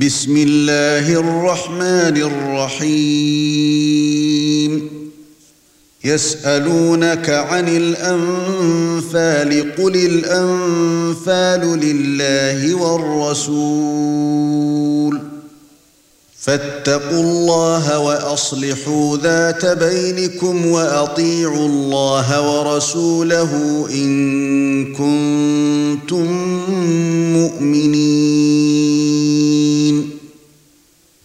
بسم الله الرحمن الرحيم. يسألونك عن الأنفال قل الأنفال لله والرسول. فاتقوا الله وأصلحوا ذات بينكم وأطيعوا الله ورسوله إن كنتم مؤمنين.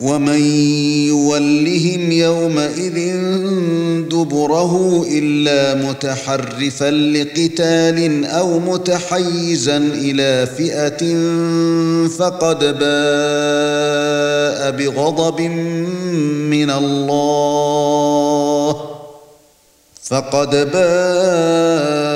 ومن يولهم يومئذ دبره الا متحرفا لقتال أو متحيزا إلى فئه فقد باء بغضب من الله فقد باء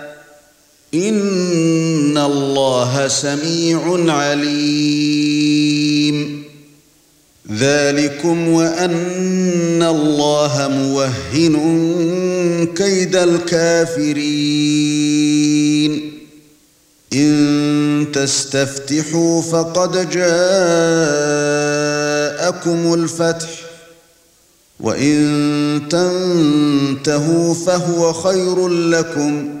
ان الله سميع عليم ذلكم وان الله موهن كيد الكافرين ان تستفتحوا فقد جاءكم الفتح وان تنتهوا فهو خير لكم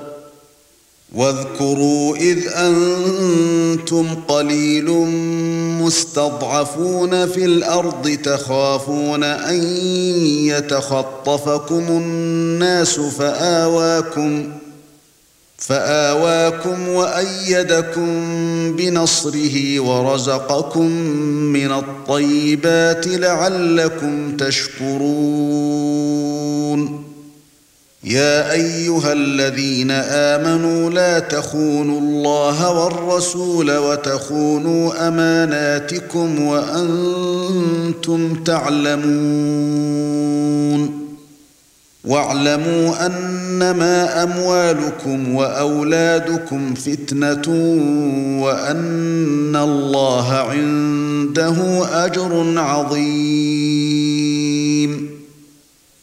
واذكروا إذ أنتم قليل مستضعفون في الأرض تخافون أن يتخطفكم الناس فآواكم فآواكم وأيدكم بنصره ورزقكم من الطيبات لعلكم تشكرون يا أيها الذين آمنوا لا تخونوا الله والرسول وتخونوا أماناتكم وأنتم تعلمون. واعلموا أنما أموالكم وأولادكم فتنة وأن الله عنده أجر عظيم.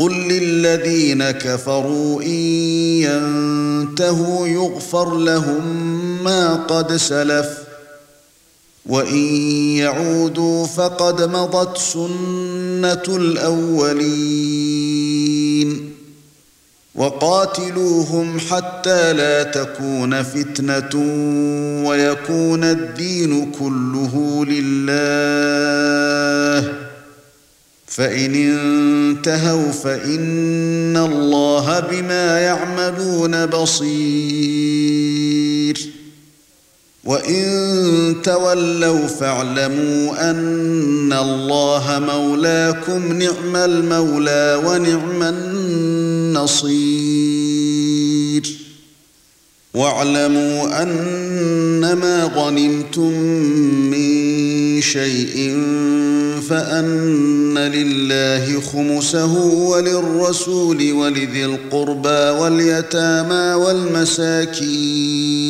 قل للذين كفروا إن ينتهوا يغفر لهم ما قد سلف وإن يعودوا فقد مضت سنة الأولين وقاتلوهم حتى لا تكون فتنة ويكون الدين كله لله فان انتهوا فان الله بما يعملون بصير وان تولوا فاعلموا ان الله مولاكم نعم المولى ونعم النصير واعلموا أنما غنمتم من شيء فأن لله خمسه وللرسول ولذي القربى واليتامى والمساكين.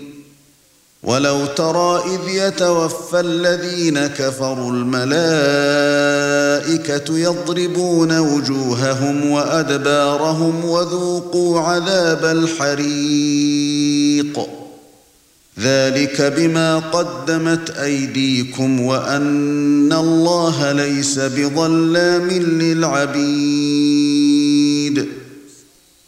ولو ترى إذ يتوفى الذين كفروا الملائكة يضربون وجوههم وأدبارهم وذوقوا عذاب الحريق. ذلك بما قدمت أيديكم وأن الله ليس بظلام للعبيد.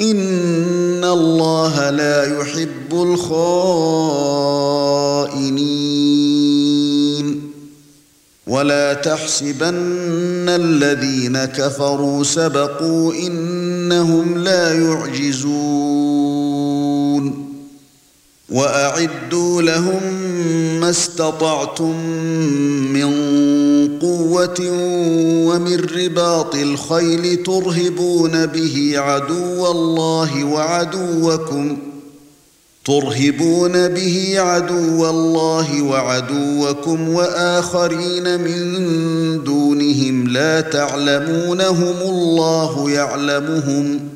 ان الله لا يحب الخائنين ولا تحسبن الذين كفروا سبقوا انهم لا يعجزون واعدوا لهم ما استطعتم من قوة ومن رباط الخيل ترهبون به عدو الله وعدوكم ترهبون به عدو الله وعدوكم وآخرين من دونهم لا تعلمونهم الله يعلمهم.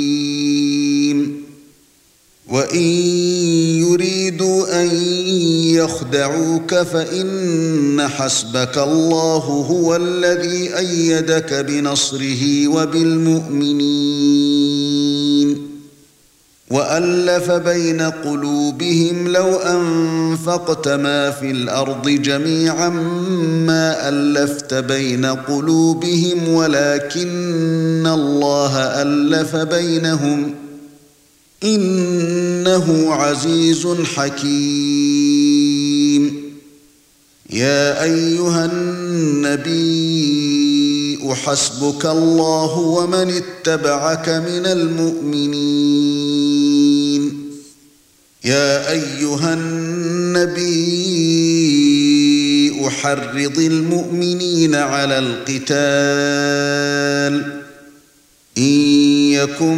وإن يريدوا أن يخدعوك فإن حسبك الله هو الذي أيدك بنصره وبالمؤمنين. وألف بين قلوبهم لو أنفقت ما في الأرض جميعا ما ألفت بين قلوبهم ولكن الله ألف بينهم. إنه عزيز حكيم. يا أيها النبي حسبك الله ومن اتبعك من المؤمنين. يا أيها النبي حرض المؤمنين على القتال. إن يكن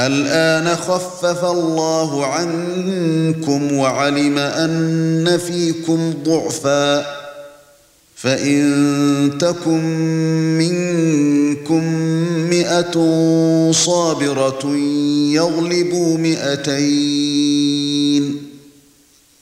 الآن خفف الله عنكم وعلم أن فيكم ضعفا فإن تكن منكم مئة صابرة يغلبوا مئتين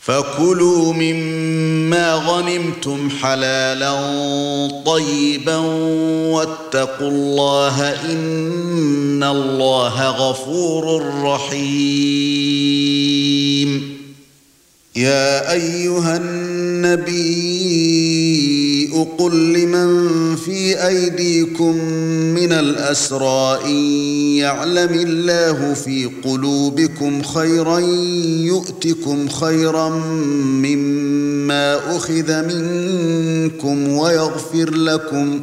فكلوا مما غنمتم حلالا طيبا واتقوا الله إن الله غفور رحيم. يا أيها النبي قل لمن في أيديكم من الأسرى إن يعلم الله في قلوبكم خيرا يؤتكم خيرا مما أخذ منكم ويغفر لكم.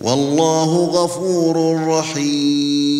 والله غفور رحيم.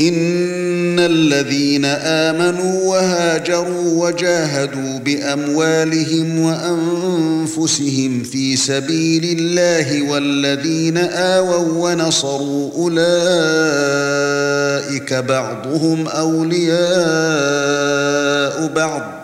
ان الذين امنوا وهاجروا وجاهدوا باموالهم وانفسهم في سبيل الله والذين آووا ونصروا اولئك بعضهم اولياء بعض